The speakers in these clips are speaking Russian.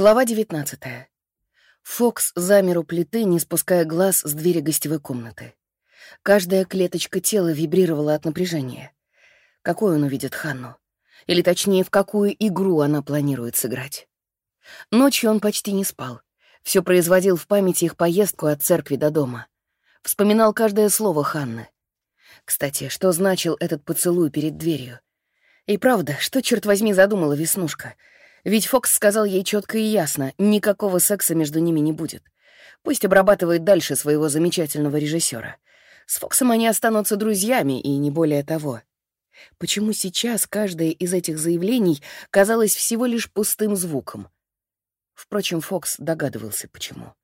Глава 19. Фокс замер у плиты, не спуская глаз с двери гостевой комнаты. Каждая клеточка тела вибрировала от напряжения. Какой он увидит Ханну? Или точнее, в какую игру она планирует сыграть? Ночью он почти не спал. Все производил в памяти их поездку от церкви до дома. Вспоминал каждое слово Ханны. Кстати, что значил этот поцелуй перед дверью? И правда, что, черт возьми, задумала Веснушка? Ведь Фокс сказал ей четко и ясно, никакого секса между ними не будет. Пусть обрабатывает дальше своего замечательного режиссера. С Фоксом они останутся друзьями, и не более того. Почему сейчас каждое из этих заявлений казалось всего лишь пустым звуком? Впрочем, Фокс догадывался, почему.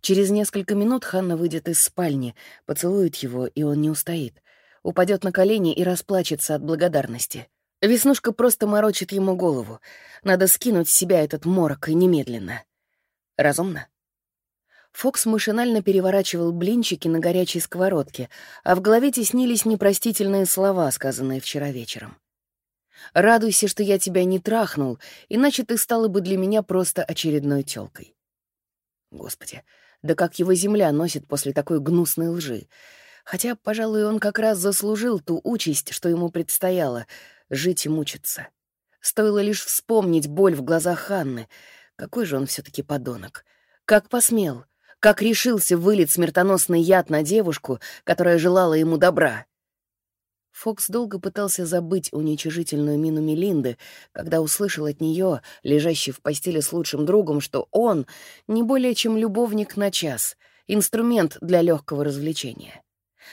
Через несколько минут Ханна выйдет из спальни, поцелует его, и он не устоит. Упадет на колени и расплачется от благодарности. Веснушка просто морочит ему голову. Надо скинуть с себя этот морок и немедленно. Разумно? Фокс машинально переворачивал блинчики на горячей сковородке, а в голове теснились непростительные слова, сказанные вчера вечером. «Радуйся, что я тебя не трахнул, иначе ты стала бы для меня просто очередной тёлкой». Господи, да как его земля носит после такой гнусной лжи. Хотя, пожалуй, он как раз заслужил ту участь, что ему предстояло — жить и мучиться. Стоило лишь вспомнить боль в глазах Ханны. Какой же он все таки подонок. Как посмел, как решился вылить смертоносный яд на девушку, которая желала ему добра. Фокс долго пытался забыть уничижительную мину Мелинды, когда услышал от нее, лежащей в постели с лучшим другом, что он не более чем любовник на час, инструмент для легкого развлечения.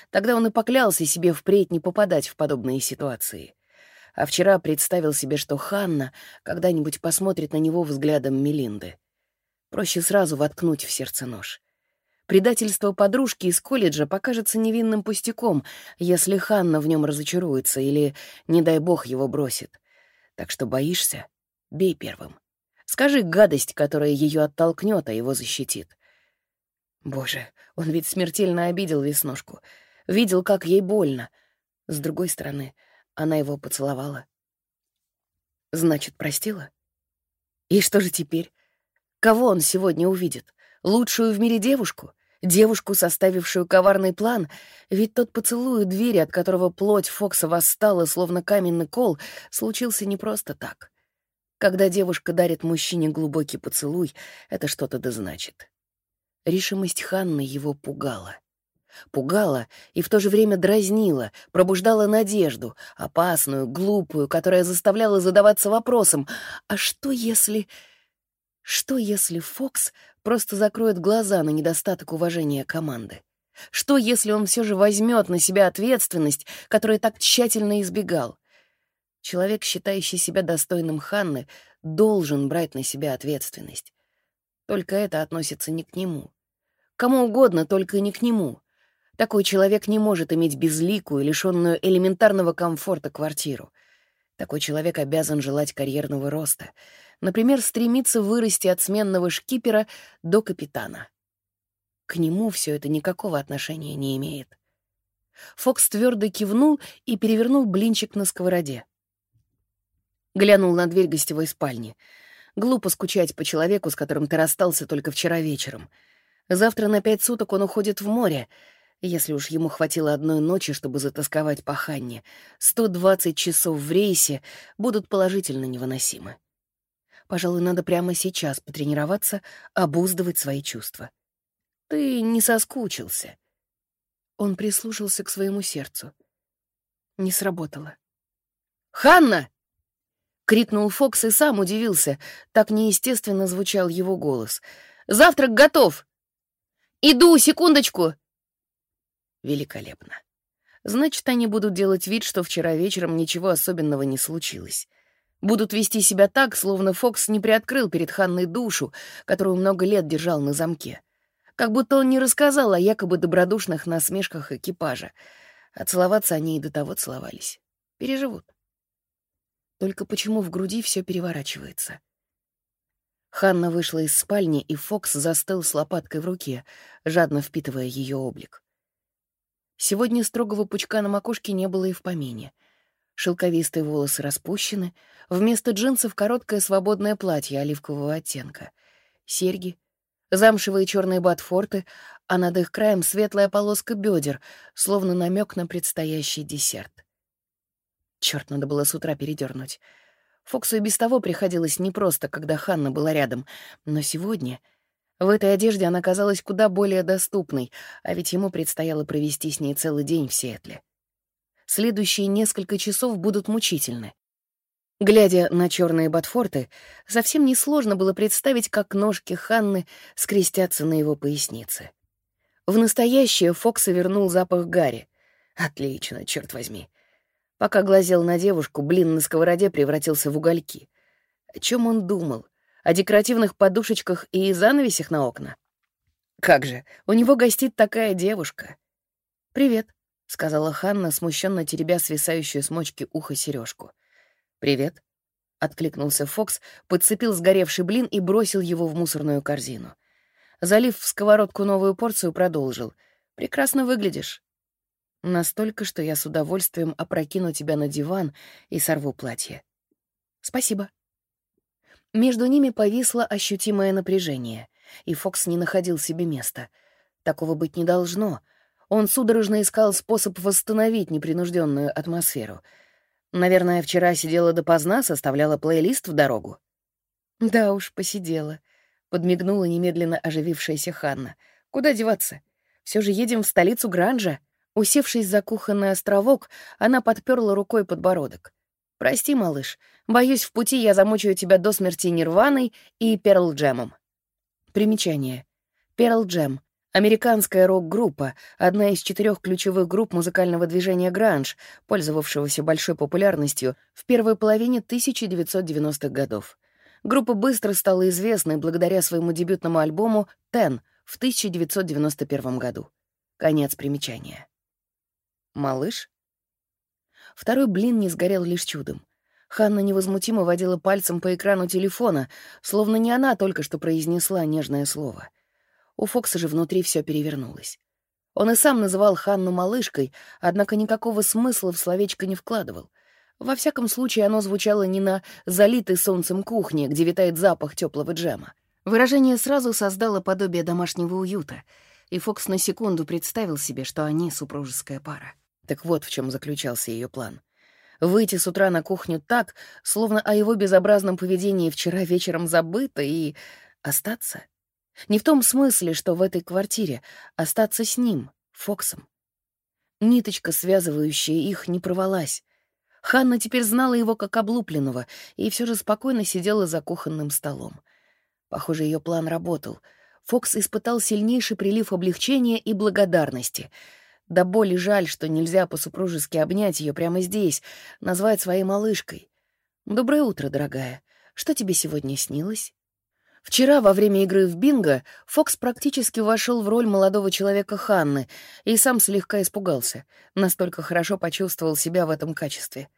Тогда он и поклялся себе впредь не попадать в подобные ситуации. А вчера представил себе, что Ханна когда-нибудь посмотрит на него взглядом Мелинды. Проще сразу воткнуть в сердце нож. Предательство подружки из колледжа покажется невинным пустяком, если Ханна в нем разочаруется или, не дай бог, его бросит. Так что боишься — бей первым. Скажи гадость, которая ее оттолкнет, а его защитит. Боже, он ведь смертельно обидел Веснушку. Видел, как ей больно. С другой стороны, она его поцеловала. Значит, простила? И что же теперь? Кого он сегодня увидит? Лучшую в мире девушку? Девушку, составившую коварный план? Ведь тот поцелуй у двери, от которого плоть Фокса восстала, словно каменный кол, случился не просто так. Когда девушка дарит мужчине глубокий поцелуй, это что-то да значит. Решимость Ханны его пугала. Пугала и в то же время дразнила, пробуждала надежду, опасную, глупую, которая заставляла задаваться вопросом, а что если... Что если Фокс просто закроет глаза на недостаток уважения команды? Что если он все же возьмет на себя ответственность, которую так тщательно избегал? Человек, считающий себя достойным Ханны, должен брать на себя ответственность. Только это относится не к нему. Кому угодно, только не к нему. Такой человек не может иметь безликую, лишенную элементарного комфорта квартиру. Такой человек обязан желать карьерного роста — Например, стремится вырасти от сменного шкипера до капитана. К нему все это никакого отношения не имеет. Фокс твердо кивнул и перевернул блинчик на сковороде. Глянул на дверь гостевой спальни. Глупо скучать по человеку, с которым ты расстался только вчера вечером. Завтра на пять суток он уходит в море. Если уж ему хватило одной ночи, чтобы затасковать по Ханне, 120 часов в рейсе будут положительно невыносимы. Пожалуй, надо прямо сейчас потренироваться обуздывать свои чувства. Ты не соскучился. Он прислушался к своему сердцу. Не сработало. «Ханна!» — крикнул Фокс и сам удивился. Так неестественно звучал его голос. «Завтрак готов!» «Иду, секундочку!» Великолепно. Значит, они будут делать вид, что вчера вечером ничего особенного не случилось. Будут вести себя так, словно Фокс не приоткрыл перед Ханной душу, которую много лет держал на замке. Как будто он не рассказал о якобы добродушных насмешках экипажа. А целоваться они и до того целовались. Переживут. Только почему в груди все переворачивается? Ханна вышла из спальни, и Фокс застыл с лопаткой в руке, жадно впитывая ее облик. Сегодня строгого пучка на макушке не было и в помине — Шелковистые волосы распущены, вместо джинсов короткое свободное платье оливкового оттенка. Серьги, замшевые черные ботфорты, а над их краем светлая полоска бедер, словно намек на предстоящий десерт. Черт, надо было с утра передернуть. Фоксу и без того приходилось непросто, когда Ханна была рядом, но сегодня в этой одежде она казалась куда более доступной, а ведь ему предстояло провести с ней целый день в Сиэтле. Следующие несколько часов будут мучительны. Глядя на черные ботфорты, совсем несложно было представить, как ножки Ханны скрестятся на его пояснице. В настоящее Фокса вернул запах Гарри. Отлично, черт возьми. Пока глазел на девушку, блин на сковороде превратился в угольки. О чем он думал? О декоративных подушечках и занавесях на окна? Как же, у него гостит такая девушка. «Привет», — сказала Ханна, смущенно теребя свисающую с мочки ухо сережку. «Привет», — откликнулся Фокс, подцепил сгоревший блин и бросил его в мусорную корзину. Залив в сковородку новую порцию, продолжил. «Прекрасно выглядишь. Настолько, что я с удовольствием опрокину тебя на диван и сорву платье. Спасибо». Между ними повисло ощутимое напряжение, и Фокс не находил себе места. Такого быть не должно. Он судорожно искал способ восстановить непринужденную атмосферу — Наверное, вчера сидела допоздна, составляла плейлист в дорогу. Да уж, посидела. Подмигнула немедленно оживившаяся Ханна. Куда деваться? Все же едем в столицу Гранжа. Усевшись за кухонный островок, она подперла рукой подбородок. «Прости, малыш, боюсь, в пути я замучаю тебя до смерти Нирваной и Перл-Джемом». Примечание. Перл-Джем Американская рок-группа, одна из четырех ключевых групп музыкального движения «Гранж», пользовавшегося большой популярностью в первой половине 1990-х годов. Группа быстро стала известной благодаря своему дебютному альбому «Ten» в 1991 году. Конец примечания. «Малыш?» Второй блин не сгорел лишь чудом. Ханна невозмутимо водила пальцем по экрану телефона, словно не она только что произнесла нежное слово — у Фокса же внутри все перевернулось. Он и сам называл Ханну малышкой, однако никакого смысла в словечко не вкладывал. Во всяком случае, оно звучало не на залитой солнцем кухне, где витает запах теплого джема. Выражение сразу создало подобие домашнего уюта, и Фокс на секунду представил себе, что они супружеская пара. Так вот в чем заключался ее план. Выйти с утра на кухню так, словно о его безобразном поведении вчера вечером забыто, и остаться — не в том смысле, что в этой квартире остаться с ним, Фоксом. Ниточка, связывающая их, не провалась. Ханна теперь знала его как облупленного и все же спокойно сидела за кухонным столом. Похоже, ее план работал. Фокс испытал сильнейший прилив облегчения и благодарности. Да боли жаль, что нельзя по-супружески обнять ее прямо здесь, назвать своей малышкой. «Доброе утро, дорогая. Что тебе сегодня снилось?» Вчера во время игры в бинго Фокс практически вошел в роль молодого человека Ханны и сам слегка испугался, настолько хорошо почувствовал себя в этом качестве.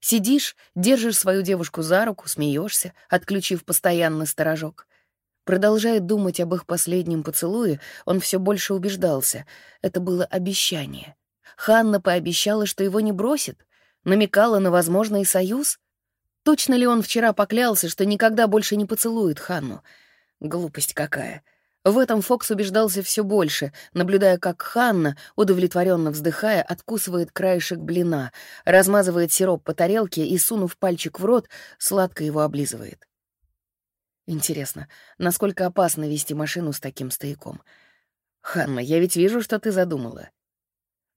Сидишь, держишь свою девушку за руку, смеешься, отключив постоянно сторожок. Продолжая думать об их последнем поцелуе, он все больше убеждался. Это было обещание. Ханна пообещала, что его не бросит, намекала на возможный союз — Точно ли он вчера поклялся, что никогда больше не поцелует Ханну? Глупость какая. В этом Фокс убеждался все больше, наблюдая, как Ханна, удовлетворенно вздыхая, откусывает краешек блина, размазывает сироп по тарелке и, сунув пальчик в рот, сладко его облизывает. Интересно, насколько опасно вести машину с таким стояком? «Ханна, я ведь вижу, что ты задумала».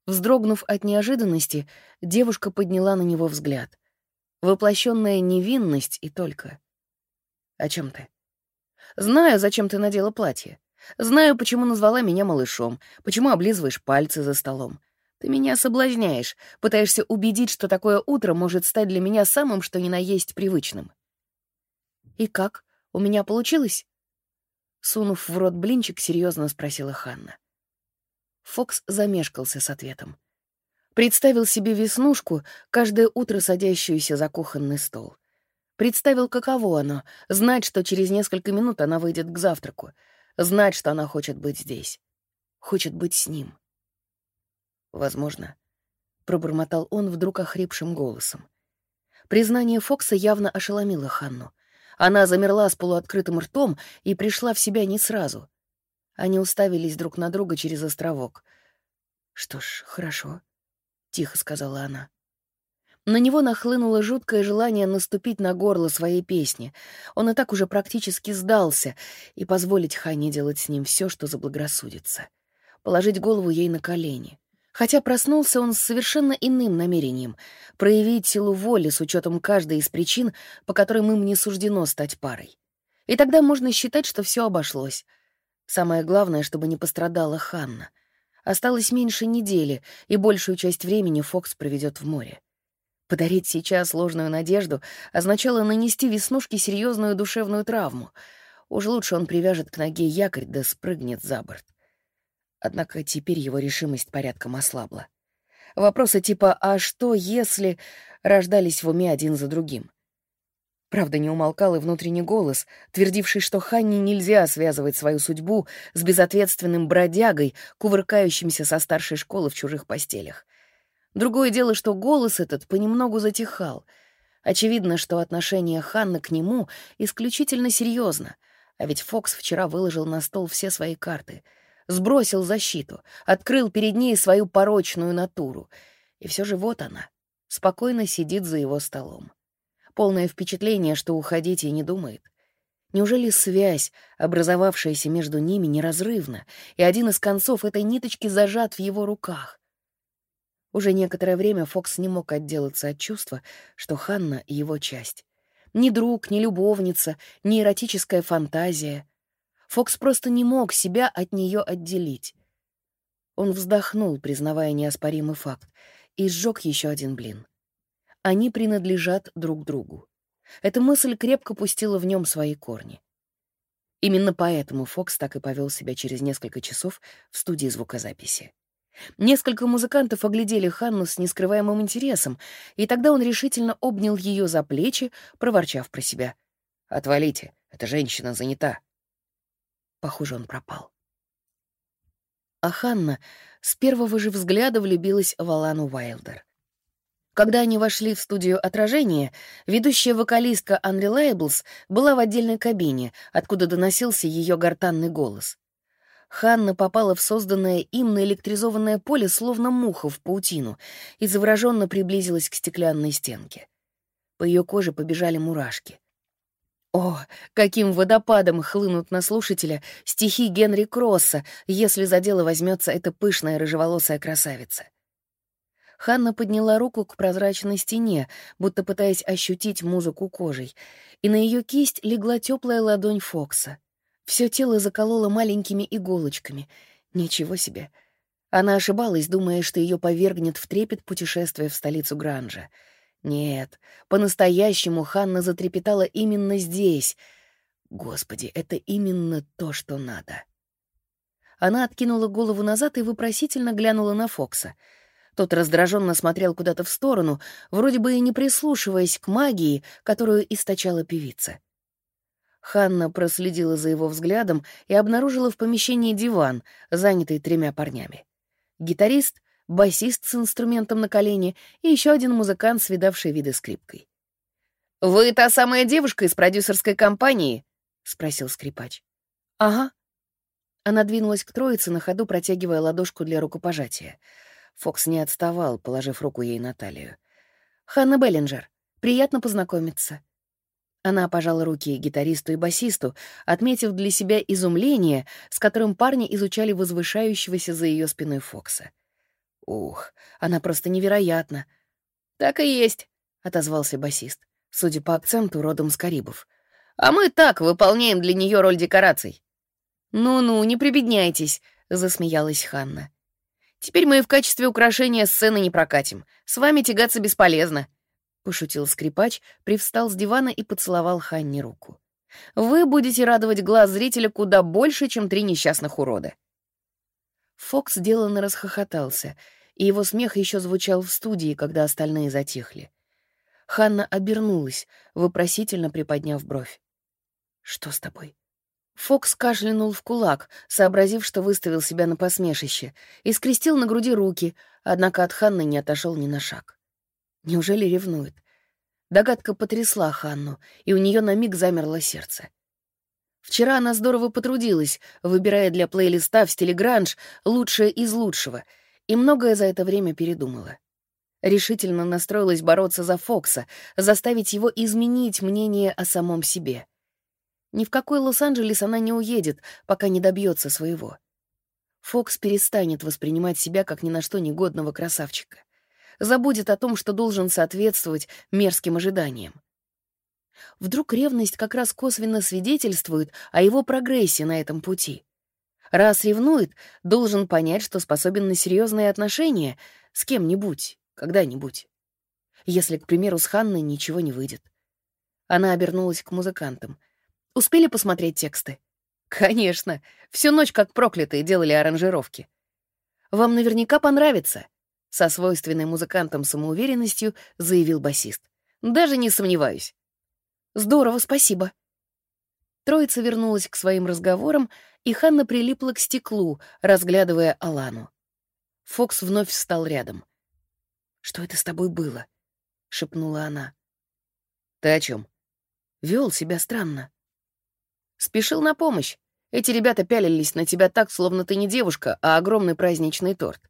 Вздрогнув от неожиданности, девушка подняла на него взгляд. Воплощенная невинность и только. О чем ты? Знаю, зачем ты надела платье. Знаю, почему назвала меня малышом, почему облизываешь пальцы за столом. Ты меня соблазняешь, пытаешься убедить, что такое утро может стать для меня самым, что ни на есть привычным. И как? У меня получилось? Сунув в рот блинчик, серьезно спросила Ханна. Фокс замешкался с ответом. Представил себе веснушку, каждое утро садящуюся за кухонный стол. Представил, каково оно — знать, что через несколько минут она выйдет к завтраку, знать, что она хочет быть здесь, хочет быть с ним. Возможно. пробормотал он вдруг охрипшим голосом. Признание Фокса явно ошеломило Ханну. Она замерла с полуоткрытым ртом и пришла в себя не сразу. Они уставились друг на друга через островок. «Что ж, хорошо», — тихо сказала она. На него нахлынуло жуткое желание наступить на горло своей песни. Он и так уже практически сдался, и позволить Хане делать с ним все, что заблагорассудится. Положить голову ей на колени. Хотя проснулся он с совершенно иным намерением — проявить силу воли с учетом каждой из причин, по которым им не суждено стать парой. И тогда можно считать, что все обошлось. Самое главное, чтобы не пострадала Ханна. Осталось меньше недели, и большую часть времени Фокс проведет в море. Подарить сейчас ложную надежду означало нанести Веснушке серьезную душевную травму. Уж лучше он привяжет к ноге якорь да спрыгнет за борт. Однако теперь его решимость порядком ослабла. Вопросы типа «а что, если...» рождались в уме один за другим. Правда, не умолкал и внутренний голос, твердивший, что Ханне нельзя связывать свою судьбу с безответственным бродягой, кувыркающимся со старшей школы в чужих постелях. Другое дело, что голос этот понемногу затихал. Очевидно, что отношение Ханны к нему исключительно серьезно, а ведь Фокс вчера выложил на стол все свои карты — сбросил защиту, открыл перед ней свою порочную натуру. И все же вот она, спокойно сидит за его столом. Полное впечатление, что уходить и не думает. Неужели связь, образовавшаяся между ними, неразрывна, и один из концов этой ниточки зажат в его руках? Уже некоторое время Фокс не мог отделаться от чувства, что Ханна — его часть. Ни друг, ни любовница, ни эротическая фантазия. Фокс просто не мог себя от нее отделить. Он вздохнул, признавая неоспоримый факт, и сжег еще один блин. Они принадлежат друг другу. Эта мысль крепко пустила в нем свои корни. Именно поэтому Фокс так и повел себя через несколько часов в студии звукозаписи. Несколько музыкантов оглядели Ханну с нескрываемым интересом, и тогда он решительно обнял ее за плечи, проворчав про себя. «Отвалите, эта женщина занята». Похоже, он пропал. А Ханна с первого же взгляда влюбилась в Алану Уайлдер. Когда они вошли в студию отражения, ведущая вокалистка Лейблс была в отдельной кабине, откуда доносился ее гортанный голос. Ханна попала в созданное им наэлектризованное поле, словно муха в паутину, и завороженно приблизилась к стеклянной стенке. По ее коже побежали мурашки. О, каким водопадом хлынут на слушателя стихи Генри Кросса, если за дело возьмется эта пышная рыжеволосая красавица. Ханна подняла руку к прозрачной стене, будто пытаясь ощутить музыку кожей, и на ее кисть легла теплая ладонь Фокса. Все тело закололо маленькими иголочками. Ничего себе. Она ошибалась, думая, что ее повергнет в трепет путешествие в столицу Гранжа — нет, по-настоящему Ханна затрепетала именно здесь. Господи, это именно то, что надо. Она откинула голову назад и вопросительно глянула на Фокса. Тот раздраженно смотрел куда-то в сторону, вроде бы и не прислушиваясь к магии, которую источала певица. Ханна проследила за его взглядом и обнаружила в помещении диван, занятый тремя парнями. Гитарист, басист с инструментом на колене и еще один музыкант с видавшей виды скрипкой. «Вы та самая девушка из продюсерской компании?» — спросил скрипач. «Ага». Она двинулась к троице, на ходу протягивая ладошку для рукопожатия. Фокс не отставал, положив руку ей на талию. «Ханна Беллинджер, приятно познакомиться». Она пожала руки гитаристу и басисту, отметив для себя изумление, с которым парни изучали возвышающегося за ее спиной Фокса. Ух, она просто невероятна. Так и есть, отозвался басист, судя по акценту, родом с Карибов. А мы так выполняем для нее роль декораций. Ну-ну, не прибедняйтесь, засмеялась Ханна. Теперь мы в качестве украшения сцены не прокатим. С вами тягаться бесполезно. Пошутил скрипач, привстал с дивана и поцеловал Ханне руку. Вы будете радовать глаз зрителя куда больше, чем три несчастных урода. Фокс деланно расхохотался, и его смех еще звучал в студии, когда остальные затихли. Ханна обернулась, вопросительно приподняв бровь. «Что с тобой?» Фокс кашлянул в кулак, сообразив, что выставил себя на посмешище, и скрестил на груди руки, однако от Ханны не отошел ни на шаг. Неужели ревнует? Догадка потрясла Ханну, и у нее на миг замерло сердце. Вчера она здорово потрудилась, выбирая для плейлиста в стиле гранж лучшее из лучшего, и многое за это время передумала. Решительно настроилась бороться за Фокса, заставить его изменить мнение о самом себе. Ни в какой Лос-Анджелес она не уедет, пока не добьется своего. Фокс перестанет воспринимать себя как ни на что негодного красавчика. Забудет о том, что должен соответствовать мерзким ожиданиям. Вдруг ревность как раз косвенно свидетельствует о его прогрессе на этом пути. Раз ревнует, должен понять, что способен на серьезные отношения с кем-нибудь, когда-нибудь. Если, к примеру, с Ханной ничего не выйдет. Она обернулась к музыкантам. Успели посмотреть тексты? Конечно. Всю ночь как проклятые делали аранжировки. Вам наверняка понравится, со свойственной музыкантам самоуверенностью заявил басист. Даже не сомневаюсь. Здорово, спасибо. Троица вернулась к своим разговорам, и Ханна прилипла к стеклу, разглядывая Алану. Фокс вновь встал рядом. «Что это с тобой было?» — шепнула она. «Ты о чем? Вел себя странно». «Спешил на помощь. Эти ребята пялились на тебя так, словно ты не девушка, а огромный праздничный торт».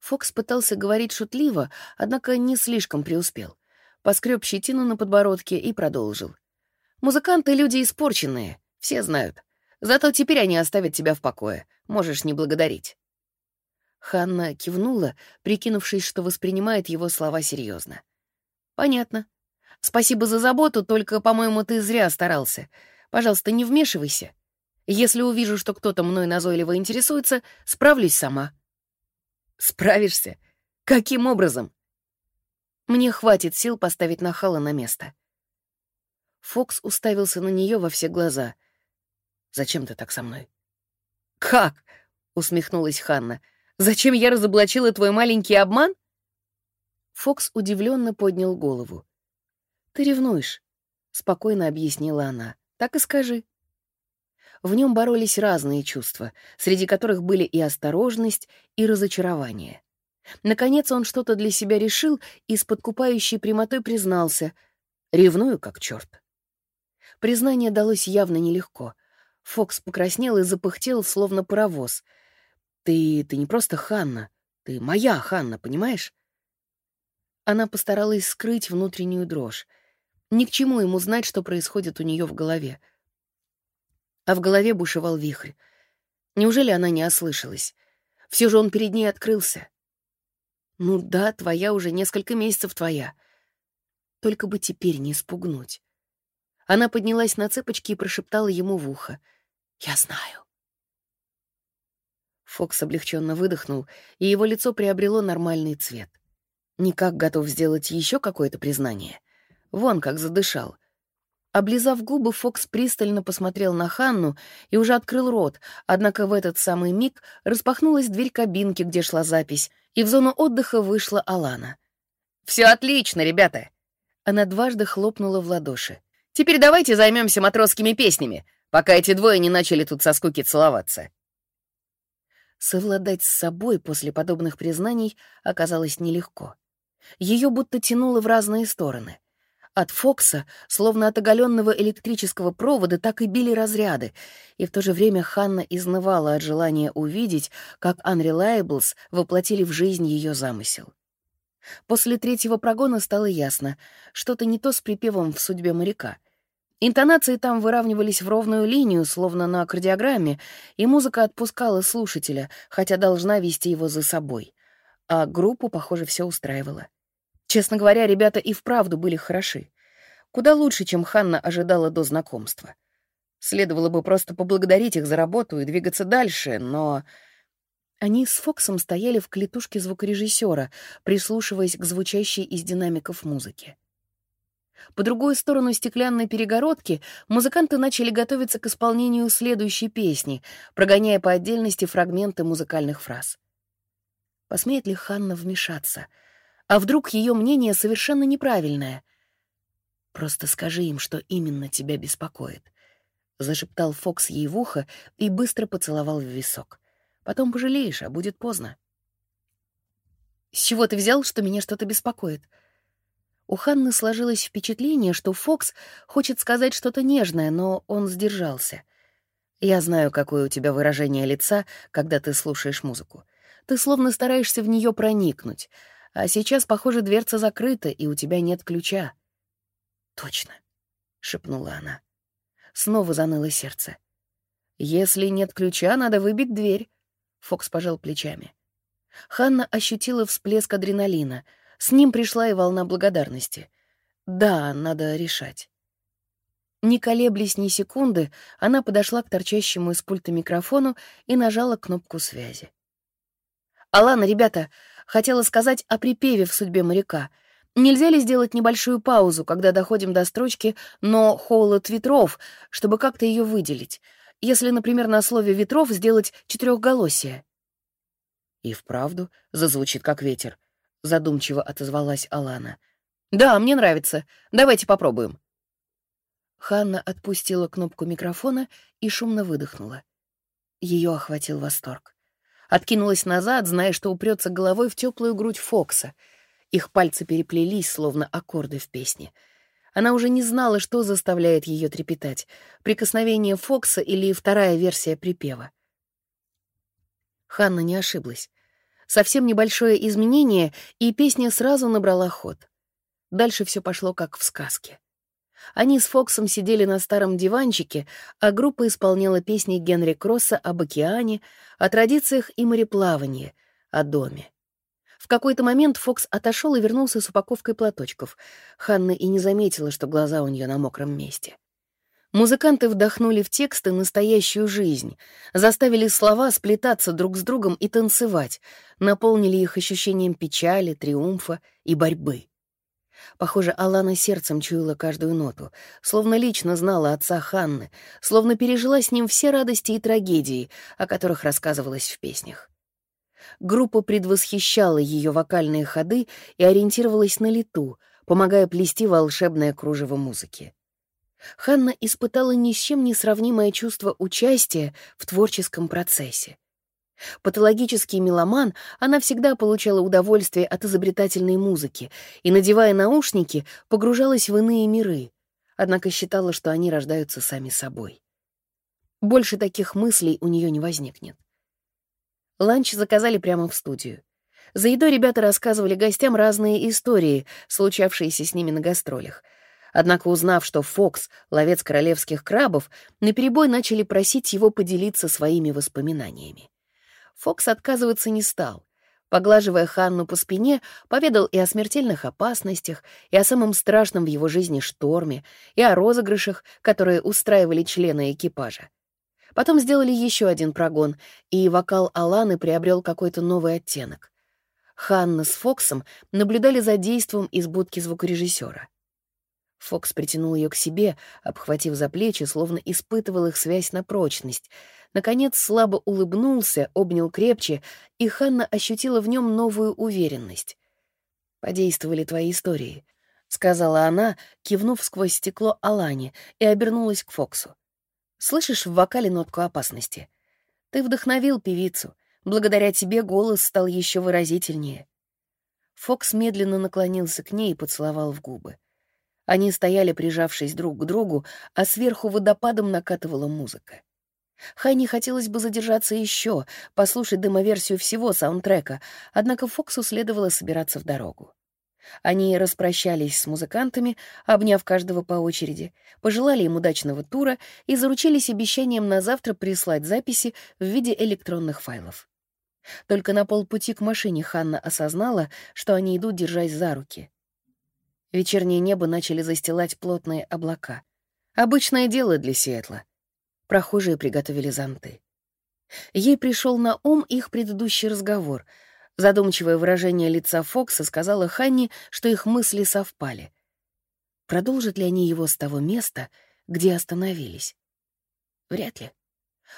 Фокс пытался говорить шутливо, однако не слишком преуспел поскреб щетину на подбородке и продолжил. «Музыканты — люди испорченные, все знают. Зато теперь они оставят тебя в покое. Можешь не благодарить». Ханна кивнула, прикинувшись, что воспринимает его слова серьезно. «Понятно. Спасибо за заботу, только, по-моему, ты зря старался. Пожалуйста, не вмешивайся. Если увижу, что кто-то мной назойливо интересуется, справлюсь сама». «Справишься? Каким образом?» Мне хватит сил поставить нахала на место. Фокс уставился на нее во все глаза. «Зачем ты так со мной?» «Как?» — усмехнулась Ханна. «Зачем я разоблачила твой маленький обман?» Фокс удивленно поднял голову. «Ты ревнуешь», — спокойно объяснила она. «Так и скажи». В нем боролись разные чувства, среди которых были и осторожность, и разочарование. Наконец он что-то для себя решил и с подкупающей прямотой признался. Ревную как черт. Признание далось явно нелегко. Фокс покраснел и запыхтел, словно паровоз. «Ты... ты не просто Ханна. Ты моя Ханна, понимаешь?» Она постаралась скрыть внутреннюю дрожь. Ни к чему ему знать, что происходит у нее в голове. А в голове бушевал вихрь. Неужели она не ослышалась? Все же он перед ней открылся. Ну да, твоя уже несколько месяцев твоя. Только бы теперь не спугнуть. Она поднялась на цепочки и прошептала ему в ухо. «Я знаю». Фокс облегченно выдохнул, и его лицо приобрело нормальный цвет. Никак готов сделать еще какое-то признание. Вон как задышал. Облизав губы, Фокс пристально посмотрел на Ханну и уже открыл рот, однако в этот самый миг распахнулась дверь кабинки, где шла запись, и в зону отдыха вышла Алана. «Все отлично, ребята!» Она дважды хлопнула в ладоши. «Теперь давайте займемся матросскими песнями, пока эти двое не начали тут со скуки целоваться». Совладать с собой после подобных признаний оказалось нелегко. Ее будто тянуло в разные стороны. От Фокса, словно от оголенного электрического провода, так и били разряды, и в то же время Ханна изнывала от желания увидеть, как Unreliables воплотили в жизнь ее замысел. После третьего прогона стало ясно, что-то не то с припевом в судьбе моряка. Интонации там выравнивались в ровную линию, словно на кардиограмме, и музыка отпускала слушателя, хотя должна вести его за собой. А группу, похоже, все устраивало. Честно говоря, ребята и вправду были хороши. Куда лучше, чем Ханна ожидала до знакомства. Следовало бы просто поблагодарить их за работу и двигаться дальше, но... Они с Фоксом стояли в клетушке звукорежиссера, прислушиваясь к звучащей из динамиков музыке. По другую сторону стеклянной перегородки музыканты начали готовиться к исполнению следующей песни, прогоняя по отдельности фрагменты музыкальных фраз. Посмеет ли Ханна вмешаться — а вдруг ее мнение совершенно неправильное? Просто скажи им, что именно тебя беспокоит. — зашептал Фокс ей в ухо и быстро поцеловал в висок. «Потом пожалеешь, а будет поздно». «С чего ты взял, что меня что-то беспокоит?» У Ханны сложилось впечатление, что Фокс хочет сказать что-то нежное, но он сдержался. «Я знаю, какое у тебя выражение лица, когда ты слушаешь музыку. Ты словно стараешься в нее проникнуть, а сейчас, похоже, дверца закрыта, и у тебя нет ключа». «Точно», — шепнула она. Снова заныло сердце. «Если нет ключа, надо выбить дверь», — Фокс пожал плечами. Ханна ощутила всплеск адреналина. С ним пришла и волна благодарности. «Да, надо решать». Не колеблясь ни секунды, она подошла к торчащему из пульта микрофону и нажала кнопку связи. «Алана, ребята, хотела сказать о припеве в судьбе моряка — Нельзя ли сделать небольшую паузу, когда доходим до строчки «но холод ветров», чтобы как-то ее выделить? Если, например, на слове «ветров» сделать четырехголосие. «И вправду зазвучит как ветер», — задумчиво отозвалась Алана. «Да, мне нравится. Давайте попробуем». Ханна отпустила кнопку микрофона и шумно выдохнула. Ее охватил восторг. Откинулась назад, зная, что упрется головой в теплую грудь Фокса — их пальцы переплелись, словно аккорды в песне. Она уже не знала, что заставляет ее трепетать — прикосновение Фокса или вторая версия припева. Ханна не ошиблась. Совсем небольшое изменение, и песня сразу набрала ход. Дальше все пошло как в сказке. Они с Фоксом сидели на старом диванчике, а группа исполняла песни Генри Кросса об океане, о традициях и мореплавании, о доме. В какой-то момент Фокс отошел и вернулся с упаковкой платочков. Ханна и не заметила, что глаза у нее на мокром месте. Музыканты вдохнули в тексты настоящую жизнь, заставили слова сплетаться друг с другом и танцевать, наполнили их ощущением печали, триумфа и борьбы. Похоже, Алана сердцем чуяла каждую ноту, словно лично знала отца Ханны, словно пережила с ним все радости и трагедии, о которых рассказывалось в песнях. Группа предвосхищала ее вокальные ходы и ориентировалась на лету, помогая плести волшебное кружево музыки. Ханна испытала ни с чем не сравнимое чувство участия в творческом процессе. Патологический меломан, она всегда получала удовольствие от изобретательной музыки и, надевая наушники, погружалась в иные миры, однако считала, что они рождаются сами собой. Больше таких мыслей у нее не возникнет. Ланч заказали прямо в студию. За едой ребята рассказывали гостям разные истории, случавшиеся с ними на гастролях. Однако, узнав, что Фокс — ловец королевских крабов, наперебой начали просить его поделиться своими воспоминаниями. Фокс отказываться не стал. Поглаживая Ханну по спине, поведал и о смертельных опасностях, и о самом страшном в его жизни шторме, и о розыгрышах, которые устраивали члены экипажа. Потом сделали еще один прогон, и вокал Аланы приобрел какой-то новый оттенок. Ханна с Фоксом наблюдали за действом из будки звукорежиссера. Фокс притянул ее к себе, обхватив за плечи, словно испытывал их связь на прочность. Наконец слабо улыбнулся, обнял крепче, и Ханна ощутила в нем новую уверенность. «Подействовали твои истории», — сказала она, кивнув сквозь стекло Алане, и обернулась к Фоксу. Слышишь в вокале нотку опасности? Ты вдохновил певицу. Благодаря тебе голос стал еще выразительнее. Фокс медленно наклонился к ней и поцеловал в губы. Они стояли, прижавшись друг к другу, а сверху водопадом накатывала музыка. Хайне хотелось бы задержаться еще, послушать демоверсию всего саундтрека, однако Фоксу следовало собираться в дорогу. Они распрощались с музыкантами, обняв каждого по очереди, пожелали им удачного тура и заручились обещанием на завтра прислать записи в виде электронных файлов. Только на полпути к машине Ханна осознала, что они идут, держась за руки. Вечернее небо начали застилать плотные облака. Обычное дело для Сиэтла. Прохожие приготовили зонты. Ей пришел на ум их предыдущий разговор — Задумчивое выражение лица Фокса сказала Ханни, что их мысли совпали. Продолжат ли они его с того места, где остановились? Вряд ли.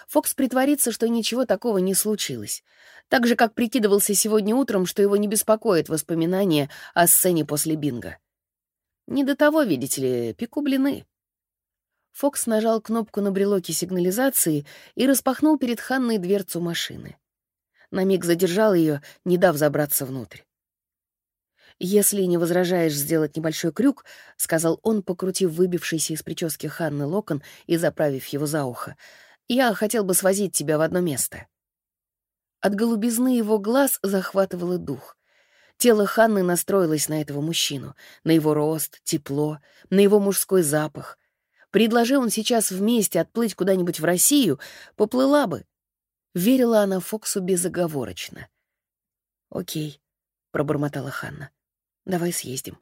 Фокс притворится, что ничего такого не случилось. Так же, как прикидывался сегодня утром, что его не беспокоит воспоминания о сцене после бинго. Не до того, видите ли, пеку блины. Фокс нажал кнопку на брелоке сигнализации и распахнул перед Ханной дверцу машины. На миг задержал ее, не дав забраться внутрь. «Если не возражаешь сделать небольшой крюк», — сказал он, покрутив выбившийся из прически Ханны локон и заправив его за ухо, — «я хотел бы свозить тебя в одно место». От голубизны его глаз захватывало дух. Тело Ханны настроилось на этого мужчину, на его рост, тепло, на его мужской запах. Предложи он сейчас вместе отплыть куда-нибудь в Россию, поплыла бы. Верила она Фоксу безоговорочно. «Окей», — пробормотала Ханна. Давай съездим.